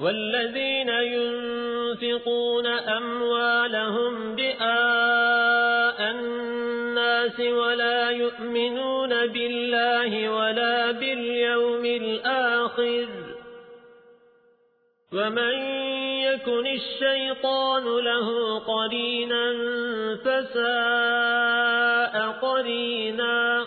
والذين ينفقون أموالهم بآء الناس ولا يؤمنون بالله ولا باليوم الآخر ومن يكن الشيطان له قرينا فساء قرينا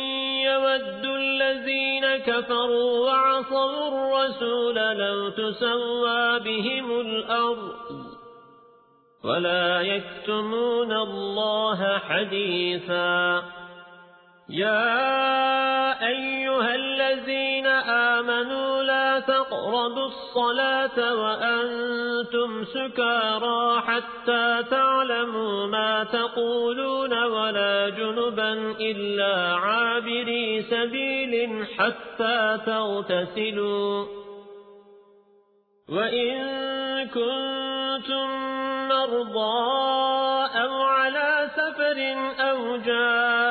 يود الذين كفروا وعصوا الرسول لو تسوى بهم الأرض ولا يكتمون الله حديثا. يا أيها الذين آمنوا تقربوا الصلاة وأنتم سكارى حتى تعلموا ما تقولون ولا جنبا إلا عابري سبيل حتى تغتسلوا. وإن كنتم مرضى أو على سفر أو أحد